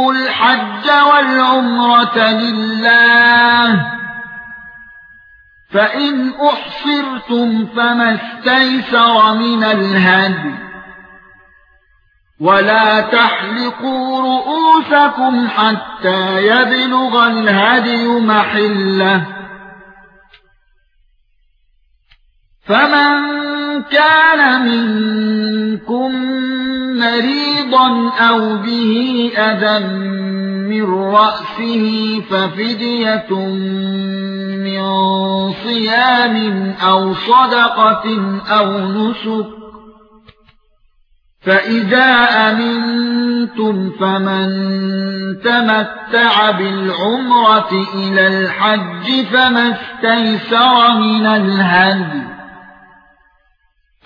الحج والعمرة لله. فإن أحصرتم فما استيسر من الهدي. ولا تحلقوا رؤوسكم حتى يبلغ الهدي محله. فمن كان منكم مريضا أو به اذى من راسه ففديه من صيام أو صدقه أو نسك فاذا امنتم فمن تمتع بالعمره إلى الحج فما استيسر من الهدي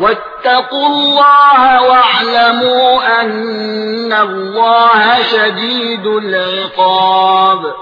واتقوا الله واعلموا أن الله شديد العقاب.